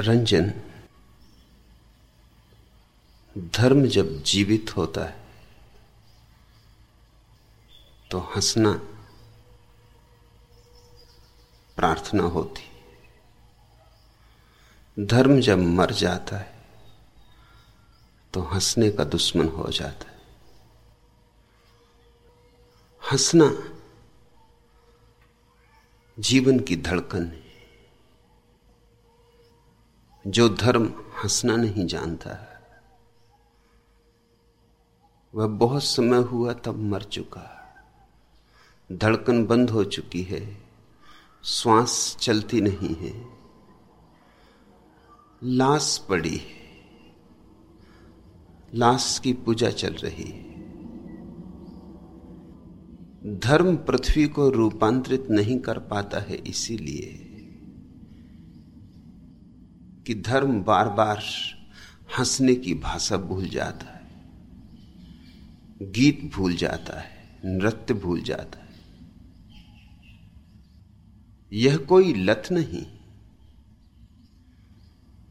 रंजन, धर्म जब जीवित होता है तो हंसना प्रार्थना होती है। धर्म जब मर जाता है तो हंसने का दुश्मन हो जाता है। हंसना जीवन की धड़कन है। जो धर्म हंसना नहीं जानता है। वह बहुत समय हुआ तब मर चुका। धड़कन बंद हो चुकी है। श्वास चलती नहीं है। लाश पड़ी है। लाश की पूजा चल रही है। धर्म पृथ्वी को रूपांतरित नहीं कर पाता है इसीलिए कि धर्म बार बार हंसने की भाषा भूल जाता है। गीत भूल जाता है, नृत्य भूल जाता है। यह कोई लत नहीं।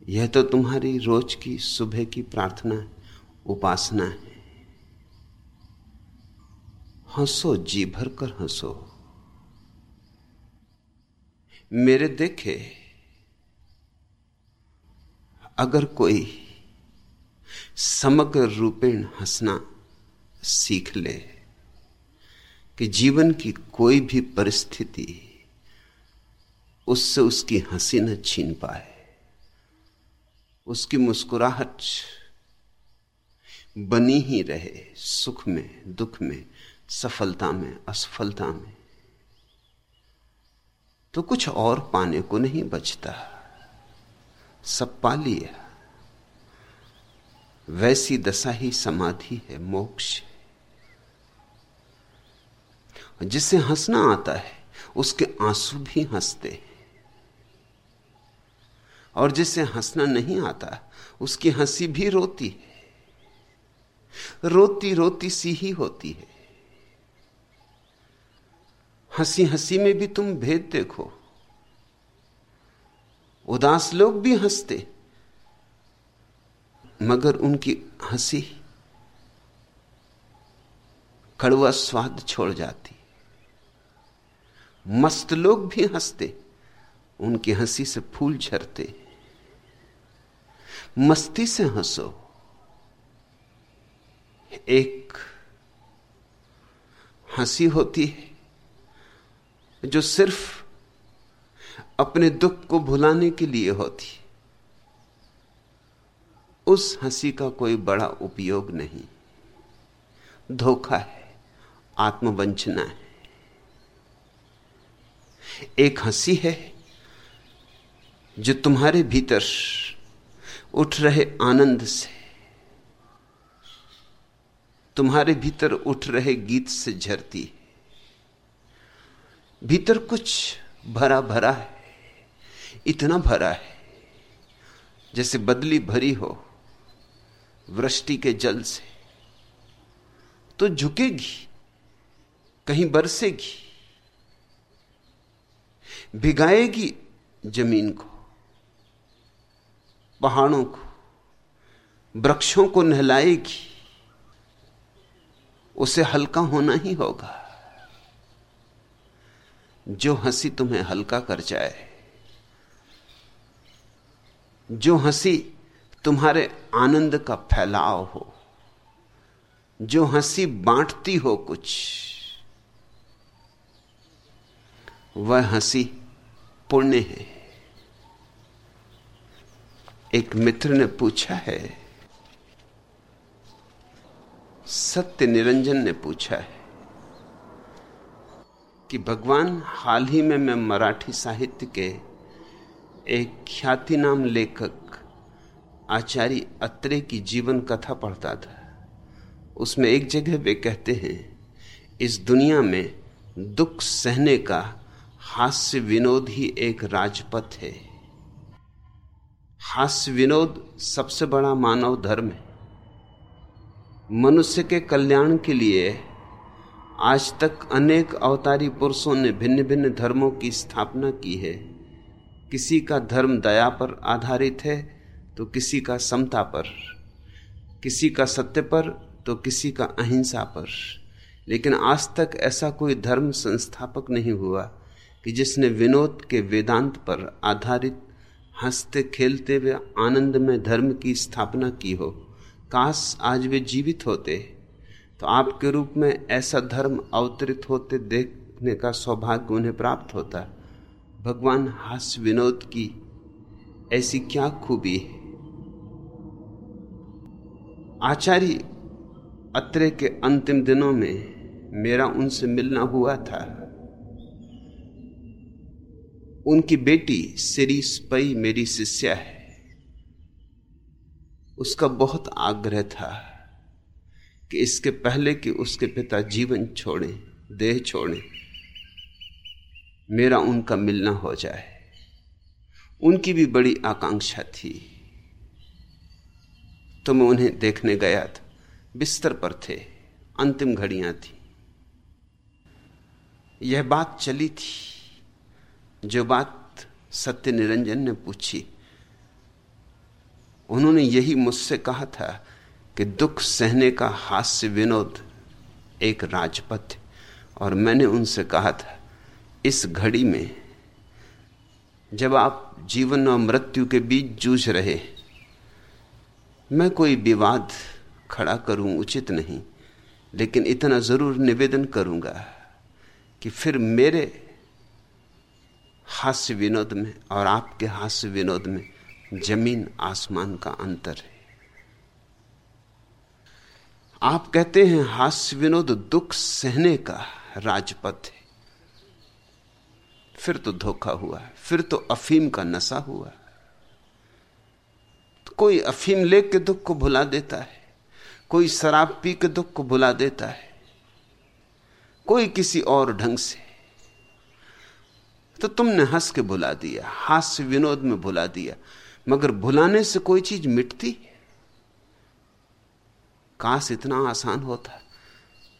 यह तो तुम्हारी रोज की सुबह की प्रार्थना, उपासना है। हंसो, जी भर कर हंसो। मेरे देखे अगर कोई समग्र रूपेण हंसना सीख ले कि जीवन की कोई भी परिस्थिति उससे उसकी हँसी न छीन पाए, उसकी मुस्कुराहट बनी ही रहे सुख में, दुख में, सफलता में, असफलता में तो कुछ और पाने को नहीं बचता। सब पा लिया वैसी दशा ही समाधि है, मोक्ष जिसे हंसना आता है, उसके आँसू भी हँसते हैं। और जिसे हंसना नहीं आता, उसकी हँसी भी रोती है। रोती रोती सी ही होती है। हँसी हँसी में भी तुम भेद देखो। उदास लोग भी हँसते, मगर उनकी हँसी कड़वा स्वाद छोड़ जाती। मस्त लोग भी हँसते, उनकी हँसी से फूल झरते। मस्ती से हंसो, एक हँसी होती है जो सिर्फ़ अपने दुख को भुलाने के लिए होती। उस हँसी का कोई बड़ा उपयोग नहीं। धोखा है, आत्मवंचना है। एक हँसी है जो तुम्हारे भीतर उठ रहे आनंद से, तुम्हारे भीतर उठ रहे गीत से झरती भीतर कुछ भरा भरा है। इतना भरा है, जैसे बदली भरी हो वृष्टि के जल से। तो झुकेगी, कहीं बरसेगी, भिगाएगी ज़मीन को, पहाड़ों को, वृक्षों को नहलाएगी, उसे हल्का होना ही होगा। जो हँसी तुम्हें हल्का कर जाए जो हँसी तुम्हारे आनंद का फैलाव हो, जो हँसी बांटती हो कुछ, वह हँसी पुण्य है। एक मित्र ने पूछा है, सत्य निरंजन ने पूछा है कि भगवान हाल ही में मैं मराठी साहित्य के एक ख्याति नाम लेखक आचार्य अत्रे की जीवन कथा पढ़ता था। उसमें एक जगह वे कहते हैं, इस दुनिया में दुख सहने का हास्य विनोद ही एक राजपथ है। हास्य विनोद सबसे बड़ा मानव धर्म है। मनुष्य के कल्याण के लिए आज तक अनेक अवतारी पुरुषों ने भिन्न भिन्न धर्मों की स्थापना की है। किसी का धर्म दया पर आधारित है तो किसी का समता पर, किसी का सत्य पर तो किसी का अहिंसा पर। लेकिन आज तक ऐसा कोई धर्म संस्थापक नहीं हुआ कि जिसने विनोद के वेदांत पर आधारित हँसते खेलते हुए आनंद में धर्म की स्थापना की हो। काश आज वे जीवित होते तो आपके रूप में ऐसा धर्म अवतरित होते देखने का सौभाग्य उन्हें प्राप्त होता। भगवान हास विनोद की ऐसी क्या खूबी है? आचार्य अत्रे के अंतिम दिनों में मेरा उनसे मिलना हुआ था। उनकी बेटी सिरी स्पई मेरी शिष्या है। उसका बहुत आग्रह था कि इसके पहले कि उसके पिता जीवन छोड़ें, देह छोड़ें। मेरा उनका मिलना हो जाए। उनकी भी बड़ी आकांक्षा थी। तो मैं उन्हें देखने गया था। बिस्तर पर थे। अंतिम घड़ियाँ थी। यह बात चली थी। जो बात सत्य निरंजन ने पूछी, उन्होंने यही मुझसे कहा था कि दुख सहने का हास्य विनोद एक राजपथ और मैंने उनसे कहा था इस घड़ी में जब आप जीवन और मृत्यु के बीच जूझ रहे, मैं कोई विवाद खड़ा करूँ उचित नहीं, लेकिन इतना ज़रूर निवेदन करूँगा कि फिर मेरे हास्य विनोद में और आपके हास्य विनोद में ज़मीन आसमान का अंतर है। आप कहते हैं हास्य विनोद दुख सहने का राजपथ है। फिर तो धोखा हुआ है, फिर तो अफीम का नशा हुआ तो कोई अफीम लेके दुख को भुला देता है, कोई शराब पी के दुख को भुला देता है, कोई किसी और ढंग से। तो तुमने हंस के भुला दिया, हास्य विनोद में भुला दिया, मगर भुलाने से कोई चीज़ मिटती? काश इतना आसान होता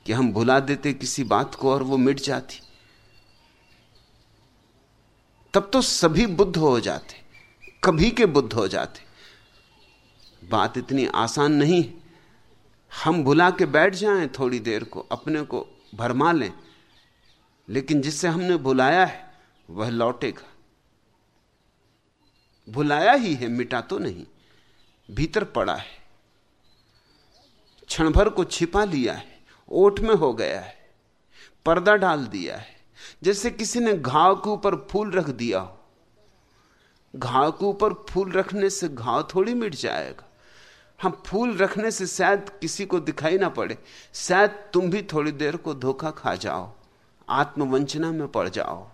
कि हम भुला देते किसी बात को और वो मिट जाती। तब तो सभी बुद्ध हो जाते, कभी के बुद्ध हो जाते। बात इतनी आसान नहीं, हम भुला के बैठ जाएँ थोड़ी देर को, अपने को भरमा लें, लेकिन जिससे हमने भुलाया है, वह लौटेगा। भुलाया ही है, मिटा तो नहीं, भीतर पड़ा है। क्षण भर को छिपा लिया है, ओठ में हो गया है, पर्दा डाल दिया है। जैसे किसी ने घाव के ऊपर फूल रख दिया हो। घाव के ऊपर फूल रखने से घाव थोड़ी मिट जाएगा। हम फूल रखने से शायद किसी को दिखाई ना पड़े। शायद तुम भी थोड़ी देर को धोखा खा जाओ। आत्मवंचना में पड़ जाओ।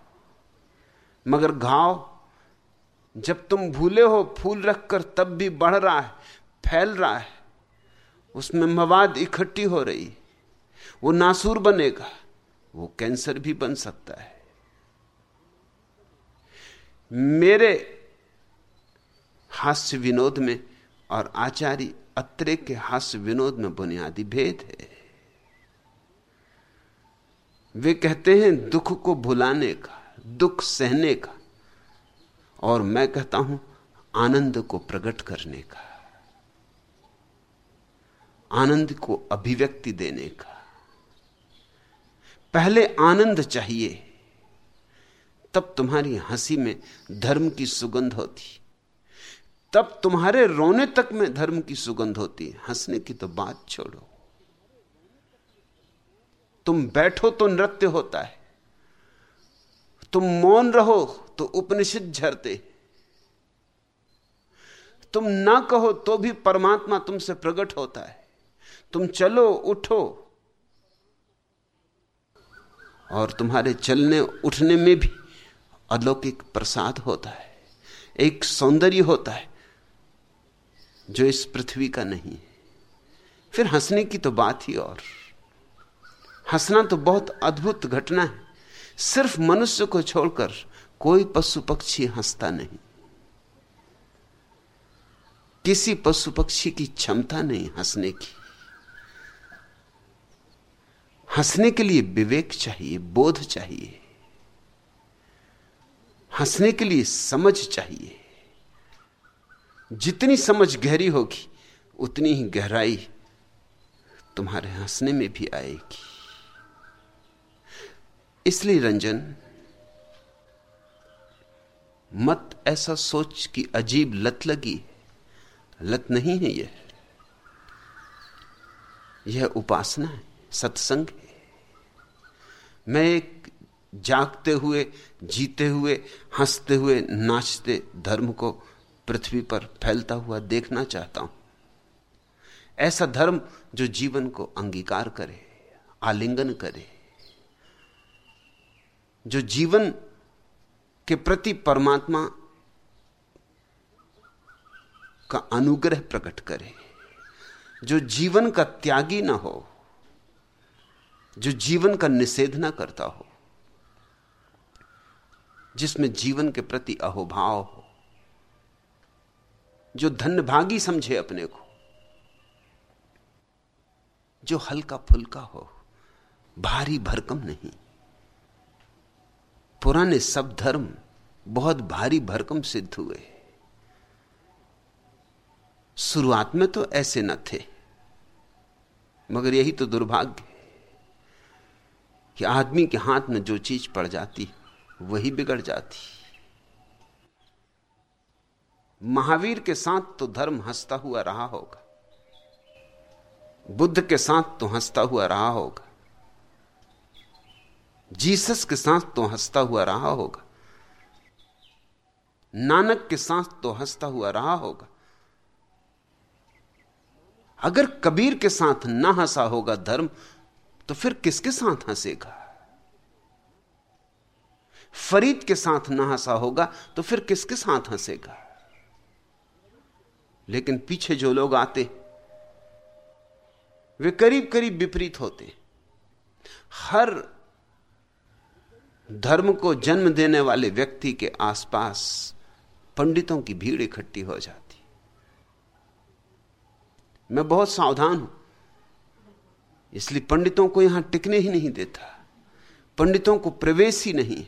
मगर घाव, जब तुम भूले हो, फूल रखकर तब भी बढ़ रहा है, फैल रहा है। उसमें मवाद इकट्ठी हो रही वो नासूर बनेगा। वो कैंसर भी बन सकता है। मेरे हास्य विनोद में और आचार्य अत्रे के हास्य विनोद में बुनियादी भेद है। वे कहते हैं, दुख को भुलाने का, दुख सहने का, और मैं कहता हूँ, आनंद को प्रकट करने का, आनंद को अभिव्यक्ति देने का। पहले आनंद चाहिए, तब तुम्हारी हँसी में धर्म की सुगंध होती। तब तुम्हारे रोने तक में धर्म की सुगंध होती। हंसने की तो बात छोड़ो। तुम बैठो तो नृत्य होता है। तुम मौन रहो तो उपनिषद झरते। तुम ना कहो तो भी परमात्मा तुमसे प्रकट होता है। तुम चलो, उठो और तुम्हारे चलने उठने में भी अलौकिक प्रसाद होता है। एक सौंदर्य होता है जो इस पृथ्वी का नहीं है। फिर हंसने की तो बात ही और। हंसना तो बहुत अद्भुत घटना है। सिर्फ़ मनुष्य को छोड़कर कोई पशु पक्षी हंसता नहीं। किसी पशु पक्षी की क्षमता नहीं हंसने की। हंसने के लिए विवेक चाहिए, बोध चाहिए। हंसने के लिए समझ चाहिए। जितनी समझ गहरी होगी, उतनी ही गहराई तुम्हारे हंसने में भी आएगी। इसलिए रंजन, मत ऐसा सोच कि अजीब लत लगी लत नहीं है यह। यह उपासना है, सत्संग है। मैं एक जागते हुए, जीते हुए, हँसते हुए, नाचते धर्म को पृथ्वी पर फैलता हुआ देखना चाहता हूँ। ऐसा धर्म जो जीवन को अंगीकार करे, आलिंगन करे, जो जीवन के प्रति परमात्मा का अनुग्रह प्रकट करे, जो जीवन का त्यागी ना हो जो जीवन का निषेध ना करता हो, जिसमें जीवन के प्रति अहोभाव हो, जो धन्यभागी समझे अपने को, जो हल्का फुल्का हो, भारी भरकम नहीं। पुराने सब धर्म बहुत भारी भरकम सिद्ध हुए। शुरुआत में तो ऐसे न थे, मगर यही तो दुर्भाग्य। कि आदमी के हाथ में जो चीज़ पड़ जाती वही बिगड़ जाती महावीर के साथ तो धर्म हंसता हुआ रहा होगा। बुद्ध के साथ तो हंसता हुआ रहा होगा। जीसस के साथ तो हंसता हुआ रहा होगा। नानक के साथ तो हंसता हुआ रहा होगा। अगर कबीर के साथ ना हंसा होगा धर्म तो फिर किसके साथ हंसेगा? फरीद के साथ ना हंसा होगा तो फिर किसके साथ हंसेगा? लेकिन पीछे जो लोग आते, वे करीब करीब विपरीत होते। हर धर्म को जन्म देने वाले व्यक्ति के आसपास पंडितों की भीड़ इकट्ठी हो जाती। मैं बहुत सावधान हूँ। इसलिए पंडितों को यहाँ टिकने ही नहीं देता। पंडितों को प्रवेश ही नहीं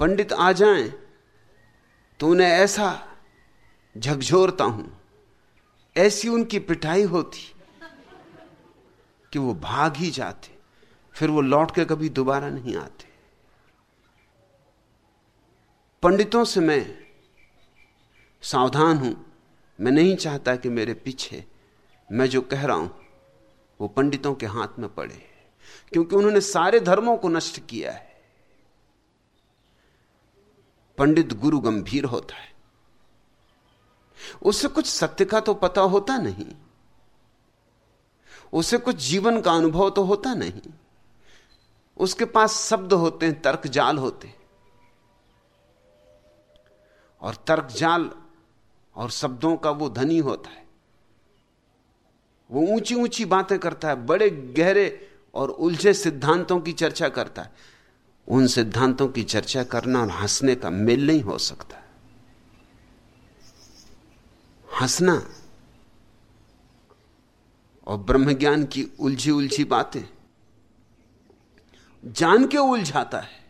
पंडित आ जाएँ तो उन्हें ऐसा झकझोरता हूँ, ऐसी उनकी पिटाई होती कि वो भाग ही जाते, फिर वो लौट के कभी दोबारा नहीं आते। पंडितों से मैं सावधान हूँ। मैं नहीं चाहता कि मेरे पीछे मैं जो कह रहा हूँ वो पंडितों के हाथ में पड़े क्योंकि उन्होंने सारे धर्मों को नष्ट किया है। पंडित गुरु गंभीर होता है। उसे कुछ सत्य का तो पता होता नहीं। उसे कुछ जीवन का अनुभव तो होता नहीं। उसके पास शब्द होते हैं, तर्क जाल होते हैं। और तर्क जाल और शब्दों का वो धनी होता है। वो ऊँची ऊँची बातें करता है, बड़े गहरे और उलझे सिद्धांतों की चर्चा करता है। उन सिद्धांतों की चर्चा करना और हंसने का मेल नहीं हो सकता। हंसना और ब्रह्म ज्ञान की उलझी उलझी बातें जान के उलझाता है,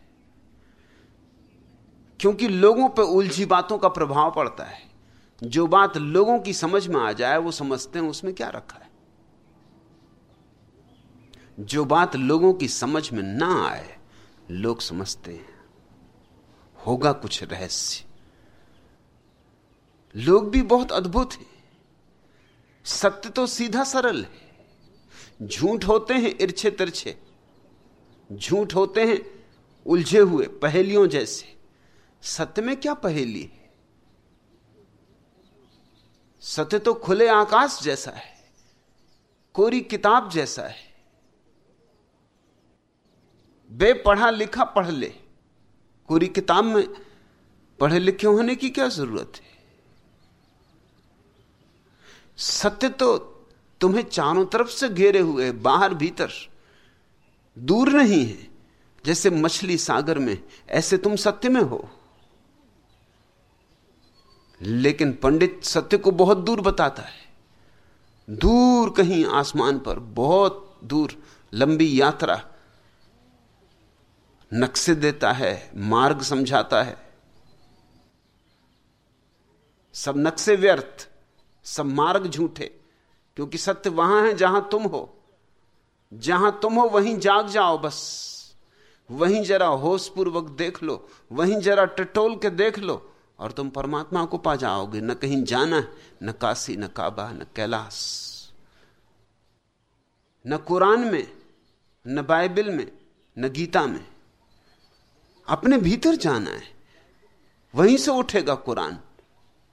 क्योंकि लोगों पर उलझी बातों का प्रभाव पड़ता है। जो बात लोगों की समझ में आ जाए, वो समझते हैं, उसमें क्या रखा है? जो बात लोगों की समझ में ना आए, लोग समझते हैं। होगा कुछ रहस्य। लोग भी बहुत अद्भुत हैं। सत्य तो सीधा सरल है। झूठ होते हैं इर्छे तिरछे। झूठ होते हैं उलझे हुए, पहेलियों जैसे। सत्य में क्या पहेली है? सत्य तो खुले आकाश जैसा है, कोरी किताब जैसा है। बेपढ़ा लिखा पढ़ ले। कोरी किताब में पढ़े लिखे होने की क्या ज़रूरत है? सत्य तो तुम्हें चारों तरफ़ से घेरे हुए बाहर भीतर। दूर नहीं है, जैसे मछली सागर में, ऐसे तुम सत्य में हो। लेकिन पंडित सत्य को बहुत दूर बताता है। दूर कहीं आसमान पर, बहुत दूर लंबी यात्रा नक्शे देता है, मार्ग समझाता है। सब नक्शे व्यर्थ, सब मार्ग झूठे, क्योंकि सत्य वहाँ है जहाँ तुम हो। जहाँ तुम हो, वहीं जाग जाओ बस। वहीं जरा होश पूर्वक देख लो, वहीं जरा टटोल के देख लो, और तुम परमात्मा को पा जाओगे। न कहीं जाना है, न काशी, न काबा, न कैलाश। न कुरान में, न बाइबल में, न गीता में। अपने भीतर जाना है। वहीं से उठेगा कुरान,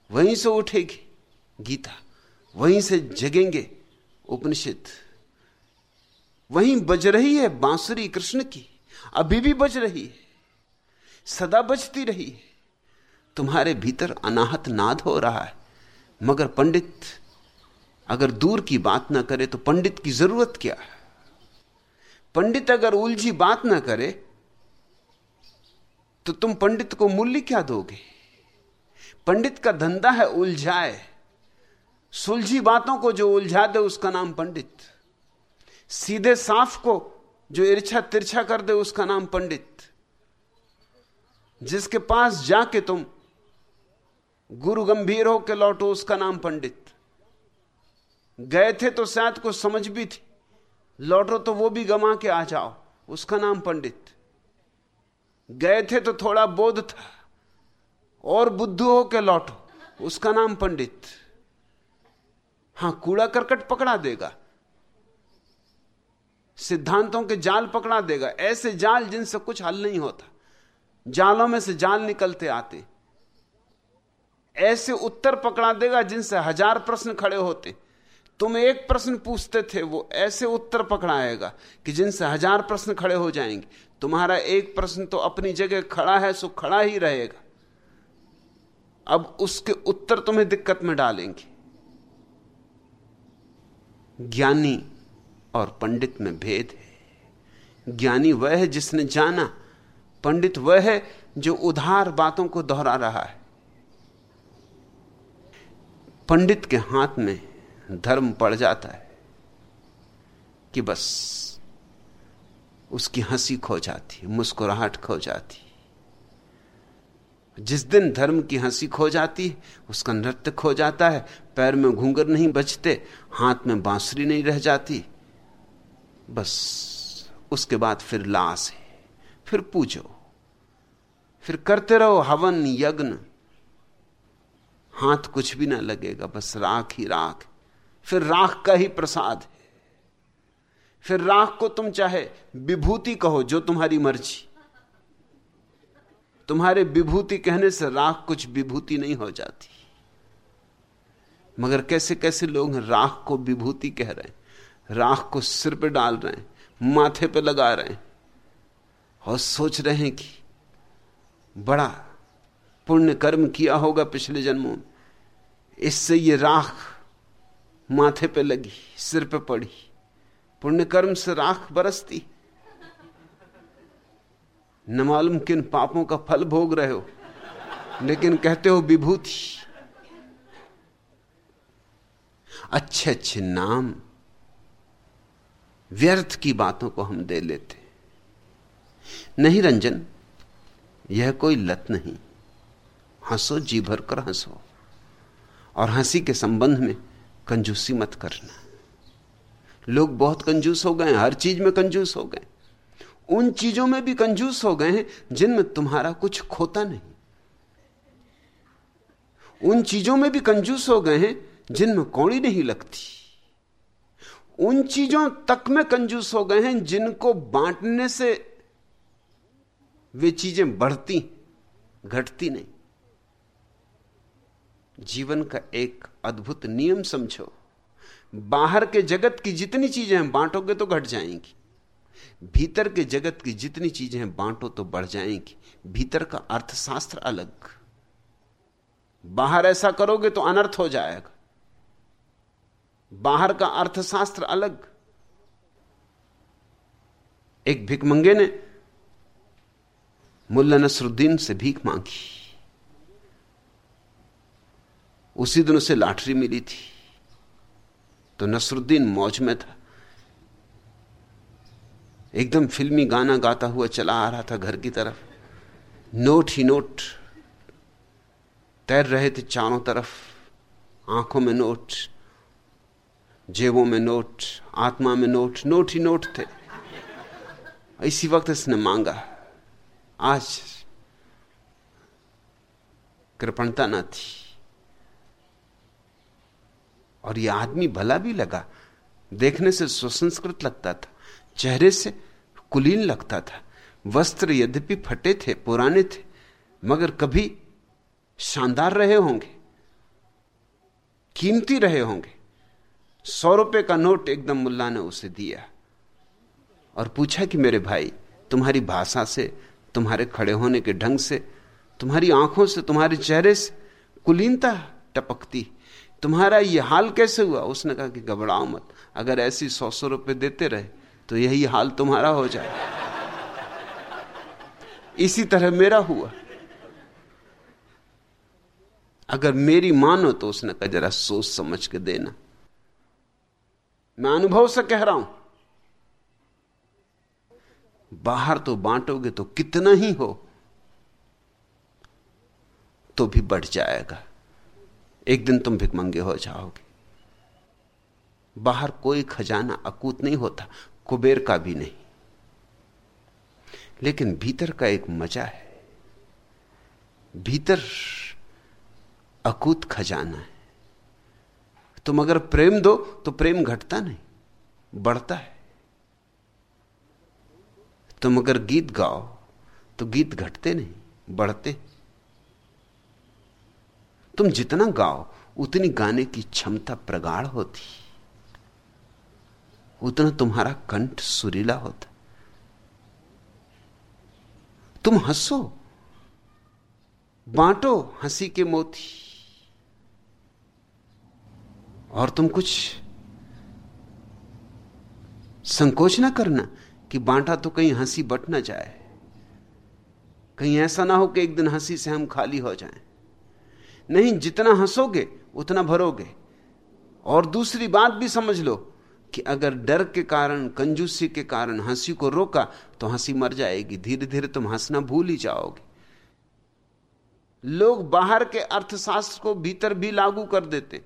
वहीं से उठेगी गीता, वहीं से जगेंगे उपनिषद। वहीं बज रही है बांसुरी कृष्ण की, अभी भी बज रही है, सदा बजती रही है। तुम्हारे भीतर अनाहत नाद हो रहा है, मगर पंडित अगर दूर की बात ना करे तो पंडित की ज़रूरत क्या है? पंडित अगर उलझी बात ना करे तो तुम पंडित को मूल्य क्या दोगे? पंडित का धंधा है उलझाए। सुलझी बातों को जो उलझा दे, उसका नाम पंडित। सीधे साफ़ को जो इर्छा तिरछा कर दे, उसका नाम पंडित। जिसके पास जाके तुम गुरु गंभीर हो के लौटो, उसका नाम पंडित। गए थे तो शायद को समझ भी थी। लौटो तो वो भी गमा के आ जाओ, उसका नाम पंडित। गए थे तो थोड़ा बोध था। और बुद्धू हो के लौटो। उसका नाम पंडित। हाँ, कूड़ा करकट पकड़ा देगा। सिद्धांतों के जाल पकड़ा देगा। ऐसे जाल जिनसे कुछ हल नहीं होता। जालों में से जाल निकलते आते। ऐसे उत्तर पकड़ा देगा जिनसे हज़ार प्रश्न खड़े होते। तुम एक प्रश्न पूछते थे, वो ऐसे उत्तर पकड़ाएगा कि जिनसे हज़ार प्रश्न खड़े हो जाएँगे। तुम्हारा एक प्रश्न तो अपनी जगह खड़ा है, सो खड़ा ही रहेगा। अब उसके उत्तर तुम्हें दिक्कत में डालेंगे। ज्ञानी और पंडित में भेद है। ज्ञानी वह है जिसने जाना, पंडित वह है जो उधार बातों को दोहरा रहा है। पंडित के हाथ में धर्म पड़ जाता है कि बस उसकी हँसी खो जाती मुस्कुराहट खो जाती जिस दिन धर्म की हँसी खो जाती है, उसका नृत्य खो जाता है, पैर में घूंगर नहीं बचते हाथ में बांसुरी नहीं रह जाती, बस उसके बाद फिर लाश है, फिर पूजो, फिर करते रहो हवन, यज्ञ। हाथ कुछ भी ना लगेगा, बस राख ही राख, फिर राख का ही प्रसाद है। फिर राख को तुम चाहे विभूति कहो जो तुम्हारी मर्ज़ी। तुम्हारे विभूति कहने से राख कुछ विभूति नहीं हो जाती। मगर कैसे कैसे लोग राख को विभूति कह रहे हैं, राख को सिर पे डाल रहे हैं, माथे पे लगा रहे हैं और सोच रहे हैं कि बड़ा पुण्य कर्म किया होगा पिछले जन्मों में। इससे ये राख माथे पे लगी, सिर पे पड़ी। पुण्य कर्म से राख बरसती। न मालूम किन पापों का फल भोग रहे हो, लेकिन कहते हो विभूति। अच्छे अच्छे नाम व्यर्थ की बातों को हम दे लेते। नहीं रंजन, यह कोई लत नहीं। हंसो, जी भर कर हंसो। और हँसी के संबंध में कंजूसी मत करना। लोग बहुत कंजूस हो गए, हर चीज़ में कंजूस हो गए। उन चीज़ों में भी कंजूस हो गए हैं जिनमें तुम्हारा कुछ खोता नहीं। उन चीज़ों में भी कंजूस हो गए हैं जिनमें कौड़ी नहीं लगती। उन चीज़ों तक में कंजूस हो गए हैं जिनको बांटने से वे चीज़ें बढ़ती, घटती नहीं। जीवन का एक अद्भुत नियम समझो। बाहर के जगत की जितनी चीज़ें हैं बांटोगे तो घट जाएँगी। भीतर के जगत की जितनी चीज़ें हैं बांटो तो बढ़ जाएँगी। भीतर का अर्थशास्त्र अलग। बाहर ऐसा करोगे तो अनर्थ हो जाएगा। बाहर का अर्थशास्त्र अलग। एक भिकमंगे ने मुल्ला नसरुद्दीन से भीख मांगी। उसी दिन उसे लाटरी मिली थी। तो नसरुद्दीन मौज में था। एकदम फिल्मी गाना गाता हुआ चला आ रहा था घर की तरफ़। नोट ही नोट तैर रहे थे चारों तरफ़। आँखों में नोट, जेबों में नोट, आत्मा में नोट नोट ही नोट थे। इसी वक्त इसने मांगा, आज कृपणता ना थी। और यह आदमी भला भी लगा। देखने से सुसंस्कृत लगता था, चेहरे से कुलीन लगता था। वस्त्र यद्यपि फटे थे, पुराने थे, मगर कभी शानदार रहे होंगे, कीमती रहे होंगे। सौ रुपए का नोट एकदम मुल्ला ने उसे दिया और पूछा कि मेरे भाई, तुम्हारी भाषा से, तुम्हारे खड़े होने के ढंग से, तुम्हारी आँखों से, तुम्हारे चेहरे से कुलीनता टपकती तुम्हारा यह हाल कैसे हुआ? उसने कहा कि घबराओ मत। अगर ऐसी सौ सौ रुपए देते रहे तो यही हाल तुम्हारा हो जाए। इसी तरह मेरा हुआ। अगर मेरी मानो तो उसने कहा, जरा सोच समझ के देना। मैं अनुभव से कह रहा हूँ, बाहर तो बांटोगे तो कितना ही हो तो भी बढ़ जाएगा। एक दिन तुम भिकमंगे हो जाओगे। बाहर कोई खजाना अकूत नहीं होता, कुबेर का भी नहीं। लेकिन भीतर का एक मज़ा है। भीतर अकूत खजाना है। तुम अगर प्रेम दो तो प्रेम घटता नहीं, बढ़ता है। तुम अगर गीत गाओ तो गीत घटते नहीं, बढ़ते तुम जितना गाओ, उतनी गाने की क्षमता प्रगाढ़ होती। उतना तुम्हारा कंठ सुरीला होता। तुम हंसो, बांटो हँसी के मोती। और तुम कुछ संकोच ना करना कि बांटा तो कहीं हँसी बट ना जाए। कहीं ऐसा ना हो कि एक दिन हँसी से हम खाली हो जाएँ। नहीं, जितना हंसोगे, उतना भरोगे। और दूसरी बात भी समझ लो कि अगर डर के कारण, कंजूसी के कारण हँसी को रोका तो हँसी मर जाएगी। धीरे धीरे तुम हंसना भूल ही जाओगे। लोग बाहर के अर्थशास्त्र को भीतर भी लागू कर देते।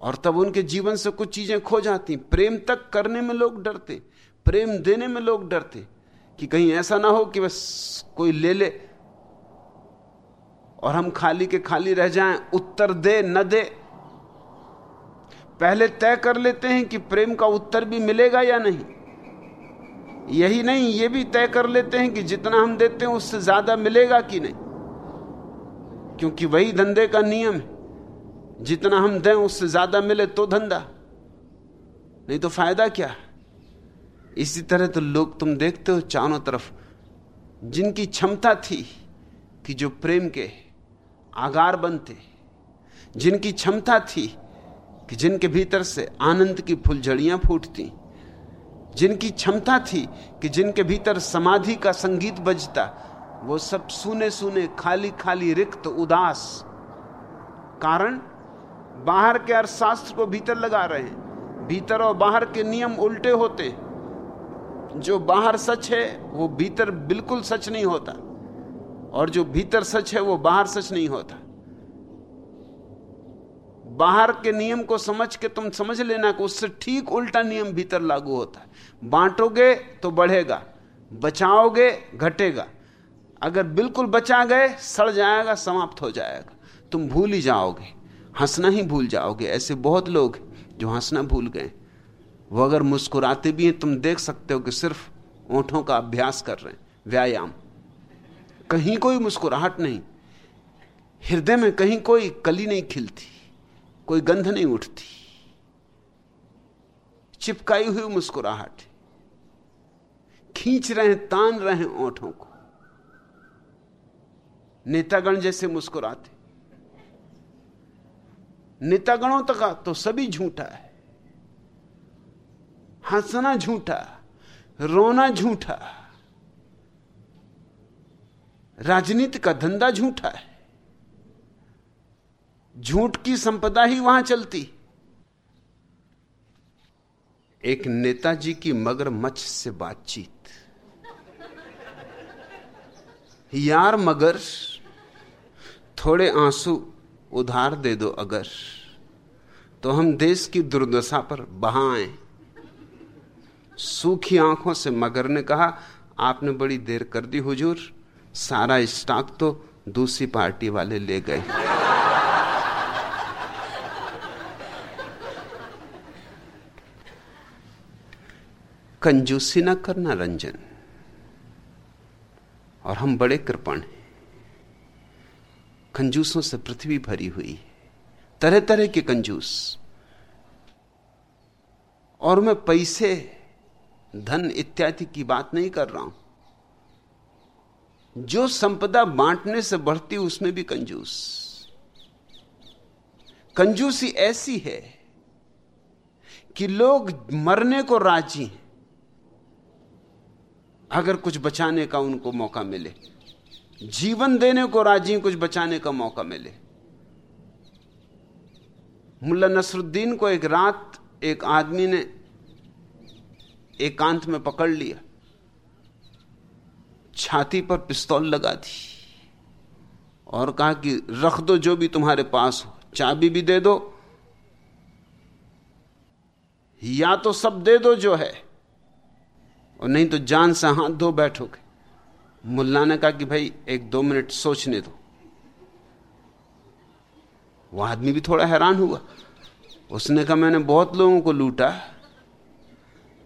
और तब उनके जीवन से कुछ चीज़ें खो जाती। प्रेम तक करने में लोग डरते। प्रेम देने में लोग डरते कि कहीं ऐसा ना हो कि बस कोई ले ले और हम खाली के खाली रह जाएँ, उत्तर दे, न दे। पहले तय कर लेते हैं कि प्रेम का उत्तर भी मिलेगा या नहीं। यही नहीं, ये भी तय कर लेते हैं कि जितना हम देते हैं उससे ज़्यादा मिलेगा कि नहीं। क्योंकि वही धंधे का नियम है। जितना हम दें उससे ज़्यादा मिले तो धंधा। नहीं तो फ़ायदा क्या? इसी तरह तो लोग तुम देखते हो चारों तरफ़, जिनकी क्षमता थी कि जो प्रेम के आगार बनते, जिनकी क्षमता थी कि जिनके भीतर से आनंद की फुलझड़ियाँ फूटती, जिनकी क्षमता थी कि जिनके भीतर समाधि का संगीत बजता, वो सब सुने सुने खाली खाली रिक्त, उदास। कारण, बाहर के अर्थशास्त्र को भीतर लगा रहे हैं। भीतर और बाहर के नियम उल्टे होते। जो बाहर सच है, वो भीतर बिल्कुल सच नहीं होता। और जो भीतर सच है वो बाहर सच नहीं होता। बाहर के नियम को समझ के तुम समझ लेना कि उससे ठीक उल्टा नियम भीतर लागू होता है। बांटोगे तो बढ़ेगा, बचाओगे घटेगा। अगर बिल्कुल बचा गए, सड़ जाएगा, समाप्त हो जाएगा। तुम भूल ही जाओगे, हंसना ही भूल जाओगे। ऐसे बहुत लोग जो हंसना भूल गए वो अगर मुस्कुराते भी हैं, तुम देख सकते हो कि सिर्फ़ ओंठों का अभ्यास कर रहे हैं, व्यायाम। कहीं कोई मुस्कुराहट नहीं। हृदय में कहीं कोई कली नहीं खिलती, कोई गंध नहीं उठती। चिपकाई हुई मुस्कुराहट खींच रहे, तान रहे ओंठों को। नेतागण जैसे मुस्कुराते। नेतागणों तक तो सभी झूठा है। हंसना झूठा, रोना झूठा। राजनीति का धंधा झूठा है। झूठ की संपदा ही वहाँ चलती। एक नेताजी की मगरमच्छ से बातचीत। यार मगर, थोड़े आँसू उधार दे दो अगर तो हम देश की दुर्दशा पर बहाएँ सूखी आँखों से मगर ने कहा, आपने बड़ी देर कर दी हुजूर। सारा स्टॉक तो दूसरी पार्टी वाले ले गए। कंजूसी ना करना रंजन। और हम बड़े कृपण हैं। कंजूसों से पृथ्वी भरी हुई। है तरह तरह के कंजूस। और मैं पैसे, धन इत्यादि की बात नहीं कर रहा हूँ। जो संपदा बांटने से बढ़ती उसमें भी कंजूस। कंजूसी ऐसी है कि लोग मरने को राज़ी अगर कुछ बचाने का उनको मौका मिले, जीवन देने को राज़ी कुछ बचाने का मौका मिले। मुल्ला नसरुद्दीन को एक रात एक आदमी ने एकांत में पकड़ लिया। छाती पर पिस्तौल लगा दी और कहा कि रख दो जो भी तुम्हारे पास हो, चाबी भी दे दो। या तो सब दे दो जो है, और नहीं तो जान से हाथ धो बैठोगे। मुल्ला ने कहा कि भाई, एक दो मिनट सोचने दो। वह आदमी भी थोड़ा हैरान हुआ। उसने कहा, मैंने बहुत लोगों को लूटा।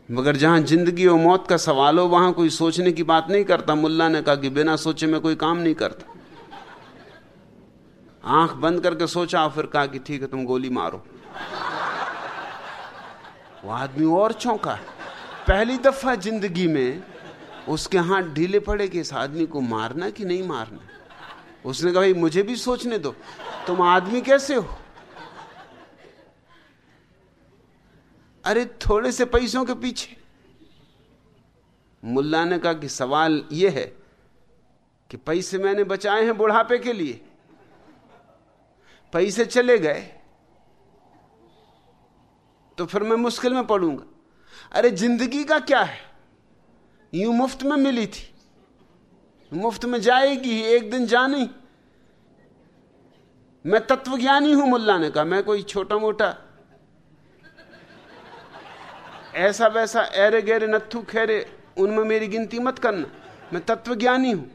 मगर जहाँ ज़िंदगी और मौत का सवाल हो, वहाँ कोई सोचने की बात नहीं करता। मुल्ला ने कहा कि बिना सोचे में कोई काम नहीं करता। आँख बंद करके सोचा और फिर कहा कि ठीक है, तुम गोली मारो। वो आदमी और चौंका पहली दफ़ा ज़िंदगी में उसके हाथ ढीले पड़े कि इस आदमी को मारना कि नहीं मारना? उसने कहा, भाई, मुझे भी सोचने दो। तुम आदमी कैसे हो? अरे थोड़े से पैसों के पीछे। मुल्ला ने कहा कि सवाल यह है कि पैसे मैंने बचाए हैं बुढ़ापे के लिए। पैसे चले गए तो फिर मैं मुश्किल में पड़ूँगा। अरे ज़िंदगी का क्या है? यूँ मुफ़्त में मिली थी। मुफ़्त में जाएगी एक दिन जानी मैं तत्वज्ञानी हूँ मुल्ला ने कहा मैं कोई छोटा मोटा ऐसा वैसा एरे गहरे नत्थु खेरे, उनमें मेरी गिनती मत करना। मैं तत्वज्ञानी हूँ।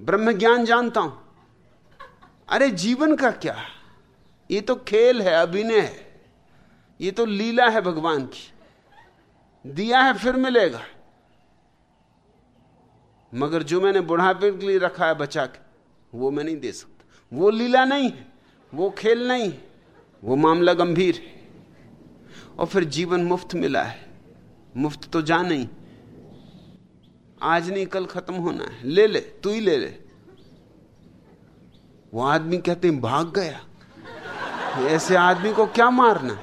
ब्रह्म ज्ञान जानता हूँ। अरे जीवन का क्या? ये तो खेल है, अभिनय है। ये तो लीला है भगवान की। दिया है फिर मिलेगा। मगर जो मैंने बुढ़ापे के लिए रखा है बचा के, वो मैं नहीं दे सकता। वो लीला नहीं है, वो खेल नहीं है, वो मामला गंभीर है। और फिर जीवन मुफ़्त मिला है। मुफ़्त तो जा नहीं। आज नहीं, कल खत्म होना है। ले ले, तू ही ले ले। वो आदमी कहते हैं, भाग गया। ऐसे आदमी को क्या मारना?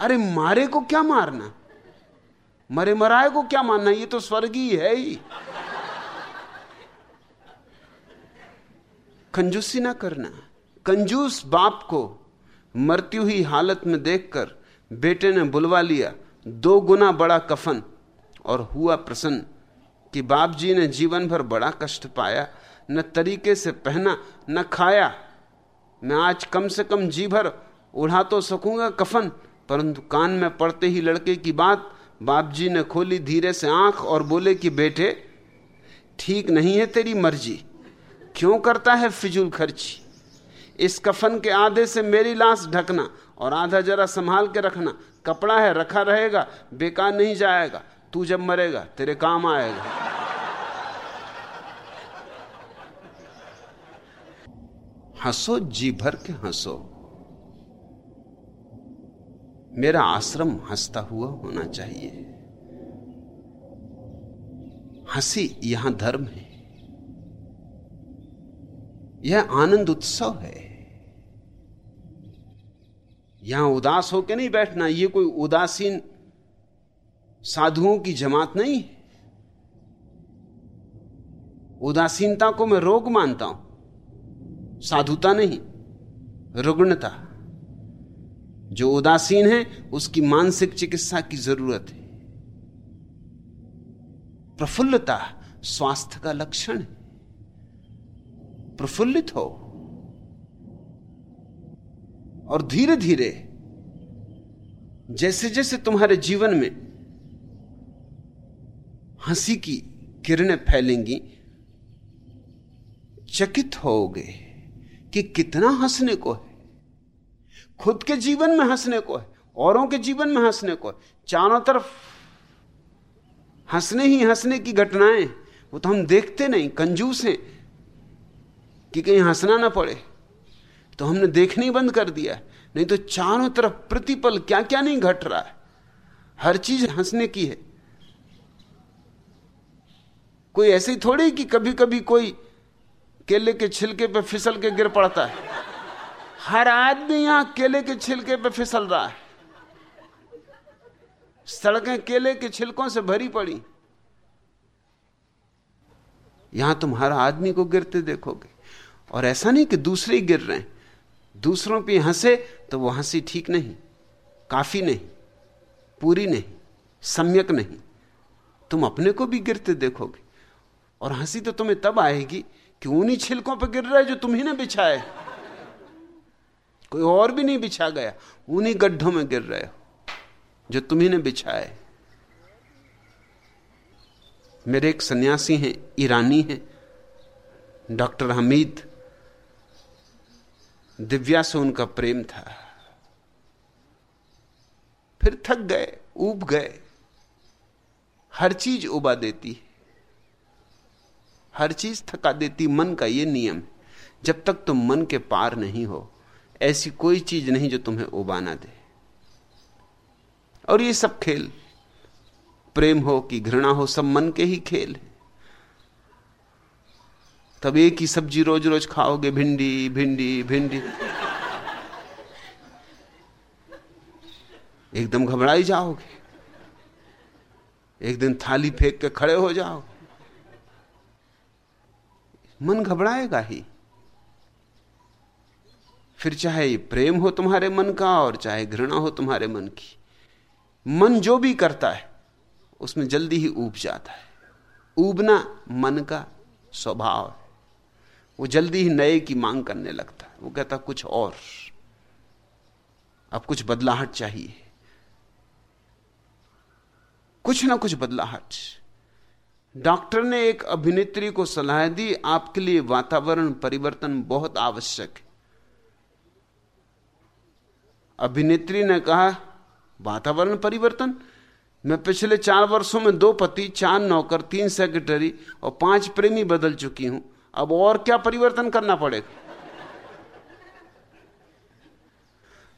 अरे, मारे को क्या मारना? मरे मराए को क्या मारना? ये तो स्वर्गीय है ही। कंजूसी ना करना। कंजूस बाप को मरती हुई हालत में देखकर बेटे ने बुलवा लिया। दो गुना बड़ा कफन और हुआ प्रसन्न कि बाप जी ने जीवन भर बड़ा कष्ट पाया, न तरीके से पहना, न खाया। मैं आज कम से कम जी भर उड़ा तो सकूँगा कफन, परंतु कान में पड़ते ही लड़के की बात बाप जी ने खोली धीरे से आँख और बोले कि बेटे, ठीक नहीं है तेरी मर्ज़ी। क्यों करता है फिजूल खर्ची इस कफन के आधे से मेरी लाश ढकना और आधा जरा संभाल के रखना। कपड़ा है, रखा रहेगा, बेकार नहीं जाएगा। तू जब मरेगा, तेरे काम आएगा। हंसो, जी भर के हंसो। मेरा आश्रम हंसता हुआ होना चाहिए। हँसी यहाँ धर्म है। यह आनंद उत्सव है। यहाँ उदास होकर नहीं बैठना यह कोई उदासीन साधुओं की जमात नहीं। उदासीनता को मैं रोग मानता हूँ, साधुता नहीं, रुग्णता। जो उदासीन है, उसकी मानसिक चिकित्सा की ज़रूरत है। प्रफुल्लता स्वास्थ्य का लक्षण है। प्रफुल्लित हो। और धीरे धीरे जैसे जैसे तुम्हारे जीवन में हँसी की किरणें फैलेंगी, चकित होगे कि कितना हंसने को है। खुद के जीवन में हंसने को है, औरों के जीवन में हंसने को है। चारों तरफ़ हंसने ही हंसने की घटनाएँ, वो तो हम देखते नहीं, कंजूस हैं कि कहीं हंसना ना पड़े। तो हमने देखना ही बंद कर दिया नहीं तो चारों तरफ़ प्रतिपल क्या क्या नहीं घट रहा है? हर चीज़ हंसने की है। कोई ऐसे ही थोड़ी कि कभी कभी कोई केले के छिलके पे फिसल के गिर पड़ता है। हर आदमी यहाँ केले के छिलके पे फिसल रहा है। सड़कें केले के छिलकों से भरी पड़ी। यहाँ तुम हर आदमी को गिरते देखोगे। और ऐसा नहीं कि दूसरे ही गिर रहे हैं। दूसरों पे हंसे तो वो हँसी ठीक नहीं, काफ़ी नहीं, पूरी नहीं, सम्यक नहीं। तुम अपने को भी गिरते देखोगे और हँसी तो तुम्हें तब आएगी कि उन्हीं छिलकों पर गिर रहा है जो तुम ही ने बिछाए। कोई और भी नहीं बिछा गया, उन्हीं गड्ढों में गिर रहे हो जो तुम्ही ने बिछाए। मेरे एक सन्यासी हैं, ईरानी हैं, डॉक्टर हमीद दिव्या से उनका प्रेम था। फिर थक गए, ऊब गए। हर चीज़ उबा देती है। हर चीज़ थका देती, मन का यह नियम, जब तक तुम मन के पार नहीं हो, ऐसी कोई चीज़ नहीं जो तुम्हें उबाना दे। और ये सब खेल, प्रेम हो कि घृणा हो, सब मन के ही खेल है। तब एक ही सब्ज़ी रोज रोज खाओगे, भिंडी भिंडी भिंडी। एकदम घबराई जाओगे। एक दिन थाली फेंक के खड़े हो जाओ मन घबराएगा ही। फिर चाहे प्रेम हो तुम्हारे मन का और चाहे घृणा हो तुम्हारे मन की, मन जो भी करता है, उसमें जल्दी ही ऊब जाता है। ऊबना मन का स्वभाव है। वो जल्दी ही नए की मांग करने लगता है। वो कहता, कुछ और। अब कुछ बदलाहट चाहिए। कुछ ना कुछ बदलाहट। डॉक्टर ने एक अभिनेत्री को सलाह दी, आपके लिए वातावरण परिवर्तन बहुत आवश्यक है। अभिनेत्री ने कहा, वातावरण परिवर्तन? मैं पिछले चार वर्षों में दो पति, चार नौकर, तीन सेक्रेटरी और पाँच प्रेमी बदल चुकी हूँ। अब और क्या परिवर्तन करना पड़ेगा?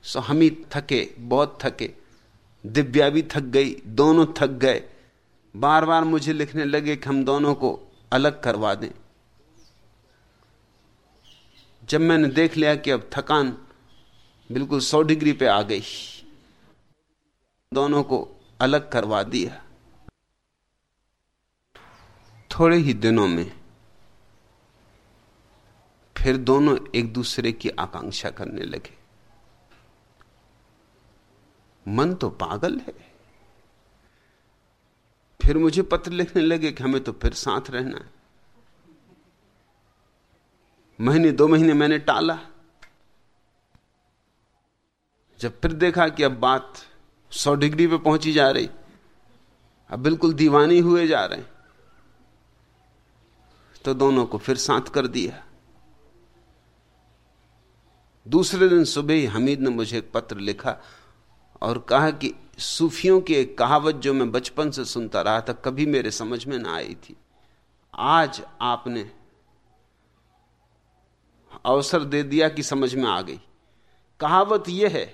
सो हम ही थके, बहुत थके। दिव्या भी थक गई, दोनों थक गए। बार बार मुझे लिखने लगे कि हम दोनों को अलग करवा दें। जब मैंने देख लिया कि अब थकान बिल्कुल सौ डिग्री पे आ गई, दोनों को अलग करवा दिया। थोड़े ही दिनों में फिर दोनों एक दूसरे की आकांक्षा करने लगे। मन तो पागल है। फिर मुझे पत्र लिखने लगे कि हमें तो फिर साथ रहना है। महीने, दो महीने मैंने टाला। जब फिर देखा कि अब बात सौ डिग्री पे पहुँची जा रही, अब बिल्कुल दीवानी हुए जा रहे तो दोनों को फिर साथ कर दिया। दूसरे दिन सुबह ही हमीद ने मुझे एक पत्र लिखा और कहा कि सूफियों की एक कहावत जो मैं बचपन से सुनता रहा था, कभी मेरे समझ में ना आई थी। आज आपने अवसर दे दिया कि समझ में आ गई। कहावत यह है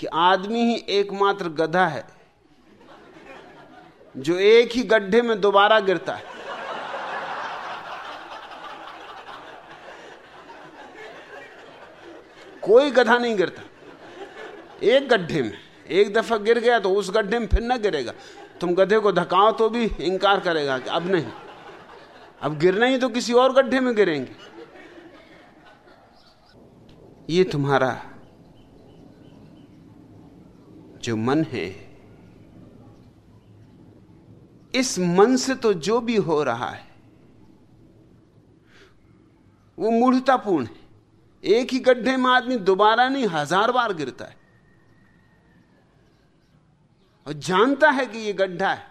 कि आदमी ही एकमात्र गधा है, जो एक ही गड्ढे में दोबारा गिरता है। कोई गधा नहीं गिरता। एक गड्ढे में, एक दफ़ा गिर गया तो उस गड्ढे में फिर ना गिरेगा। तुम गधे को धकाओ तो भी इंकार करेगा कि अब नहीं। अब गिरना ही तो किसी और गड्ढे में गिरेंगे। ये तुम्हारा जो मन है, इस मन से तो जो भी हो रहा है, वो मूढ़तापूर्ण है। एक ही गड्ढे में आदमी दोबारा नहीं, हज़ार बार गिरता है। और जानता है कि ये गड्ढा है,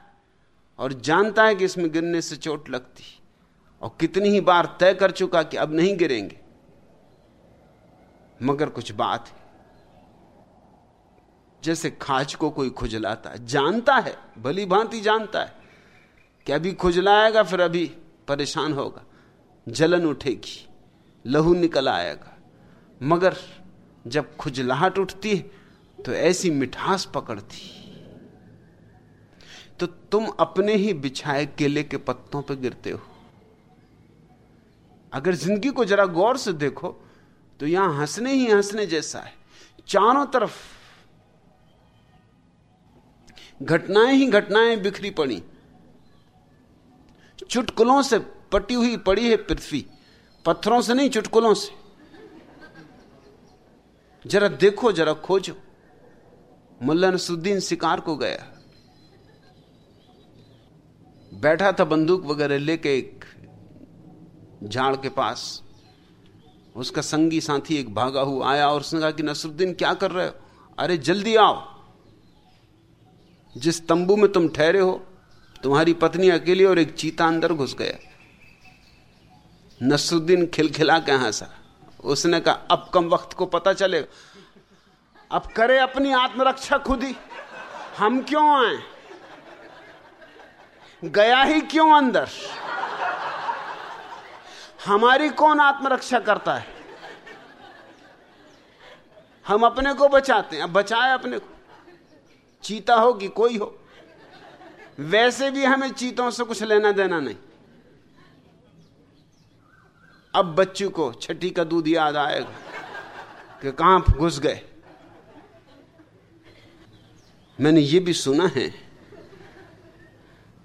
और जानता है कि इसमें गिरने से चोट लगती। और कितनी ही बार तय कर चुका कि अब नहीं गिरेंगे। मगर कुछ बात है। जैसे खाज को कोई खुजलाता है, जानता है, भली भांति जानता है, कि अभी खुजलाएगा, फिर अभी परेशान होगा। जलन उठेगी, लहू निकल आएगा। मगर जब खुजलाहट उठती है तो ऐसी मिठास पकड़ती तो तुम अपने ही बिछाए केले के पत्तों पर गिरते हो। अगर ज़िंदगी को जरा गौर से देखो तो यहाँ हंसने ही हंसने जैसा है। चारों तरफ़ घटनाएँ ही घटनाएँ बिखरी पड़ी। चुटकुलों से पटी हुई पड़ी है पृथ्वी। पत्थरों से नहीं, चुटकुलों से। जरा देखो, जरा खोजो। मुल्ला नसरुद्दीन शिकार को गया। बैठा था बंदूक वगैरह लेके एक झाड़ के पास। उसका संगी साथी एक भागा हुआ आया और उसने कहा कि, नसरुद्दीन, क्या कर रहे हो? अरे, जल्दी आओ। जिस तंबू में तुम ठहरे हो, तुम्हारी पत्नी अकेली और एक चीता अंदर घुस गया। नसरुद्दीन खिलखिला के हंसा। उसने कहा, अब कम वक्त को पता चलेगा। अब करे अपनी आत्मरक्षा खुद ही। हम क्यों आए? गया ही क्यों अंदर? हमारी कौन आत्मरक्षा करता है? हम अपने को बचाते हैं। अब बचाए अपने को। चीता हो कि कोई हो। वैसे भी हमें चीतों से कुछ लेना देना नहीं। अब बच्चों को छठी का दूध याद आएगा कि कहाँ घुस गए। मैंने ये भी सुना है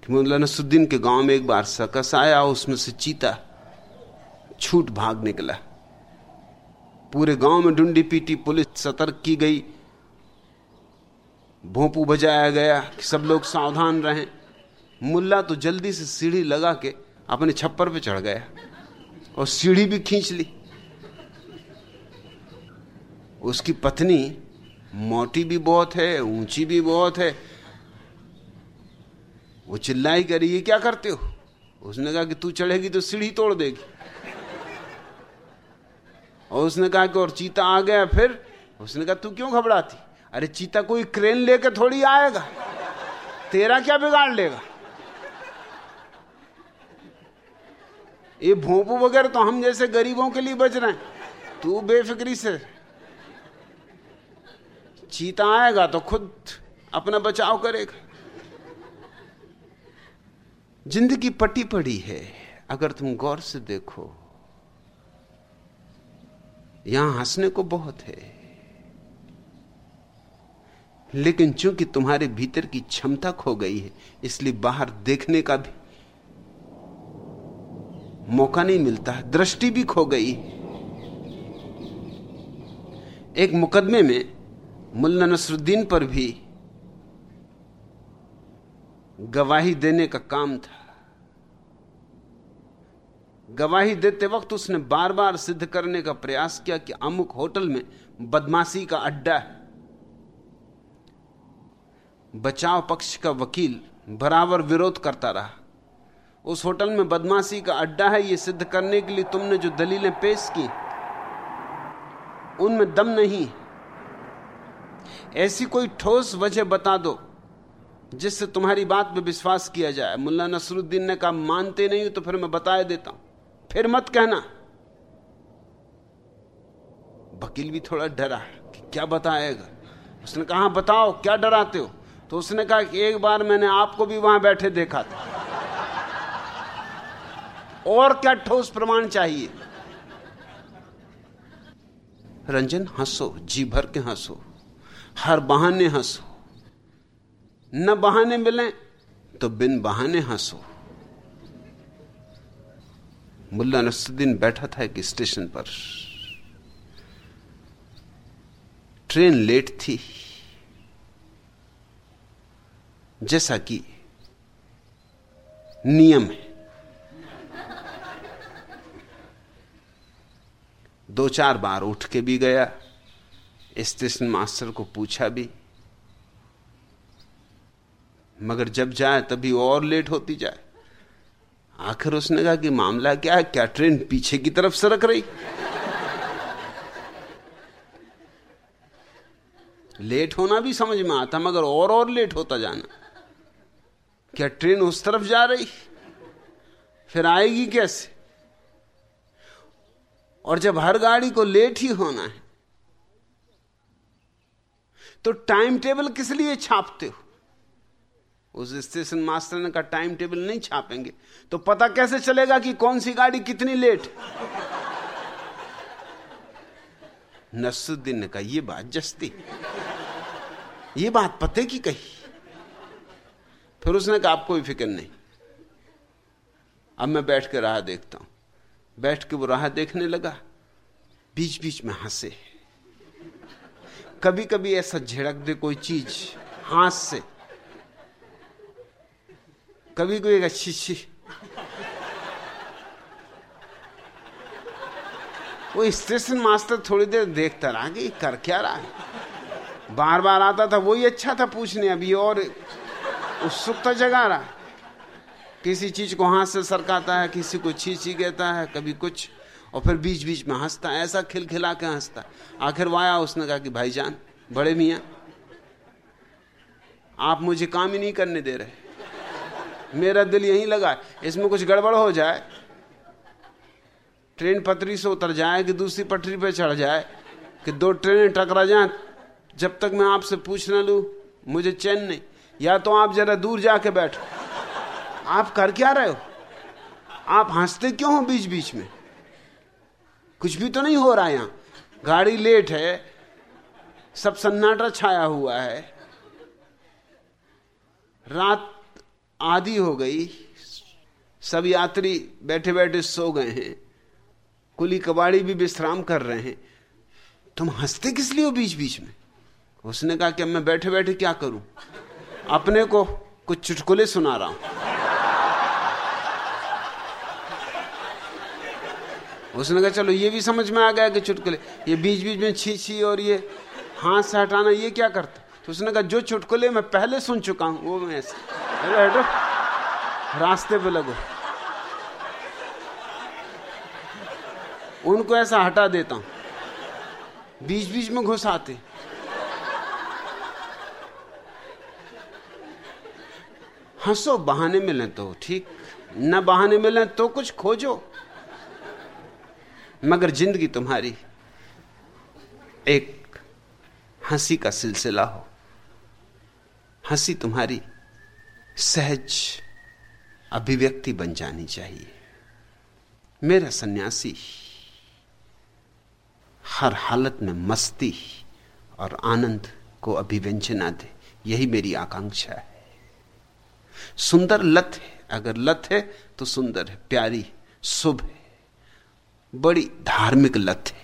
कि मुल्ला नसुद्दीन के गाँव में एक बार सकस आया उसमें से चीता छूट भाग निकला। पूरे गाँव में डुंडी पीटी पुलिस, सतर्क की गई। भोंपू बजाया गया कि सब लोग सावधान रहें। मुल्ला तो जल्दी से सीढ़ी लगा के अपने छप्पर पे चढ़ गया। और सीढ़ी भी खींच ली। उसकी पत्नी, मोटी भी बहुत है, ऊँची भी बहुत है। वो चिल्लाई करी, ये क्या करते हो? उसने कहा कि, तू चढ़ेगी तो सीढ़ी तोड़ देगी। और उसने कहा कि, और चीता आ गया फिर? उसने कहा, तू क्यों घबराती? अरे चीता कोई क्रेन लेकर थोड़ी आएगा। तेरा क्या बिगाड़ लेगा? ये भोंपू वगैरह तो हम जैसे गरीबों के लिए बच रहे हैं। तू बेफिक्री से। चीता आएगा तो खुद अपना बचाव करेगा। ज़िंदगी पटी पड़ी है, अगर तुम गौर से देखो। यहाँ हंसने को बहुत है। लेकिन चूँकि तुम्हारे भीतर की क्षमता खो गई है, इसलिए बाहर देखने का भी मौका नहीं मिलता, दृष्टि भी खो गई। एक मुकदमे में मुल्ला नसरुद्दीन पर भी गवाही देने का काम था। गवाही देते वक्त उसने बार बार सिद्ध करने का प्रयास किया कि अमुक होटल में बदमाशी का अड्डा है। बचाव पक्ष का वकील बराबर विरोध करता रहा। उस होटल में बदमाशी का अड्डा है यह सिद्ध करने के लिए तुमने जो दलीलें पेश की, उनमें दम नहीं। ऐसी कोई ठोस वजह बता दो, जिससे तुम्हारी बात पे विश्वास किया जाए। मुल्ला नसरुद्दीन ने कहा, मानते नहीं तो फिर मैं बता देता हूँ। फिर मत कहना। वकील भी थोड़ा डरा कि क्या बताएगा। उसने कहा बताओ, क्या डराते हो? तो उसने कहा कि एक बार मैंने आपको भी वहाँ बैठे देखा था। और क्या ठोस प्रमाण चाहिए? रंजन, हंसो, जी भर के हंसो। हर बहाने हंसो। न बहाने मिले तो बिन बहाने हंसो। मुल्ला नसरुद्दीन बैठा था एक स्टेशन पर। ट्रेन लेट थी। जैसा कि नियम है। दो चार बार उठ के भी गया स्टेशन मास्टर को पूछा भी। मगर जब जाए तभी और लेट होती जाए। आखिर उसने कहा कि मामला क्या है? क्या ट्रेन पीछे की तरफ़ सरक रही? लेट होना भी समझ में आता, मगर और और लेट होता जाना। क्या ट्रेन उस तरफ़ जा रही? फिर आएगी कैसे? और जब हर गाड़ी को लेट ही होना है तो टाइम टेबल किस लिए छापते हो? उस स्टेशन मास्टर ने कहा, टाइम टेबल नहीं छापेंगे। तो पता कैसे चलेगा कि कौन सी गाड़ी कितनी लेट? नसुद्दीन ने कहा यह बात जस्ती ये बात पते की कही? फिर उसने कहा आपको भी फ़िक्र नहीं। अब मैं बैठ के राह देखता हूँ। बैठ के वो राह देखने लगा। बीच बीच में हंसे। कभी कभी ऐसा झिड़क दे कोई चीज़ हाथ से। कभी कोई अच्छी अच्छी वो स्टेशन मास्टर थोड़ी देर देखता रहा कि कर क्या रहा है। बार बार आता था, वही अच्छा था पूछने, अभी और उत्सुकता जगा रहा। किसी चीज़ को हाथ से सरकाता है, किसी को छीछी कहता है, कभी कुछ, और फिर बीच बीच में हंसता है, ऐसा खिलखिला के हंसता आखिर वाया उसने कहा कि भाईजान बड़े मियाँ, आप मुझे काम ही नहीं करने दे रहे। मेरा दिल यहीं लगा इसमें कुछ गड़बड़ हो जाए, ट्रेन पटरी से उतर जाए कि दूसरी पटरी पर चढ़ जाए, कि दो ट्रेनें टकरा जाए, जब तक मैं आपसे पूछ ना लू, मुझे चैन नहीं। या तो आप जरा दूर जाके बैठो। आप कर क्या रहे हो? आप हँसते क्यों हो बीच बीच में? कुछ भी तो नहीं हो रहा यहाँ। गाड़ी लेट है, सब सन्नाटा छाया हुआ है। रात आधी हो गई, सब यात्री बैठे बैठे सो गए हैं। कुली कबाड़ी भी विश्राम कर रहे हैं। तुम हँसते किस लिए हो बीच बीच में? उसने कहा कि मैं बैठे बैठे क्या करूँ? अपने को कुछ चुटकुले सुना रहा हूँ। उसने कहा, चलो, ये भी समझ में आ गया कि चुटकुले ये बीच बीच में छी छी और ये हाथ से हटाना ये क्या करता? तो उसने कहा, जो चुटकुले मैं पहले सुन चुका हूँ, वो मैं ऐसे हटो रास्ते पे लगो। उनको ऐसा हटा देता हूँ। बीच बीच में घुस आते हंसो, बहाने मिले तो ठीक? न बहाने मिले तो कुछ खोजो। मगर ज़िंदगी तुम्हारी एक हँसी का सिलसिला हो। हँसी तुम्हारी सहज अभिव्यक्ति बन जानी चाहिए। मेरा सन्यासी हर हालत में मस्ती और आनंद को अभिव्यंजना दे। यही मेरी आकांक्षा है। सुंदर लत है। अगर लत है तो सुंदर है। प्यारी, शुभ है। बड़ी धार्मिक लत है।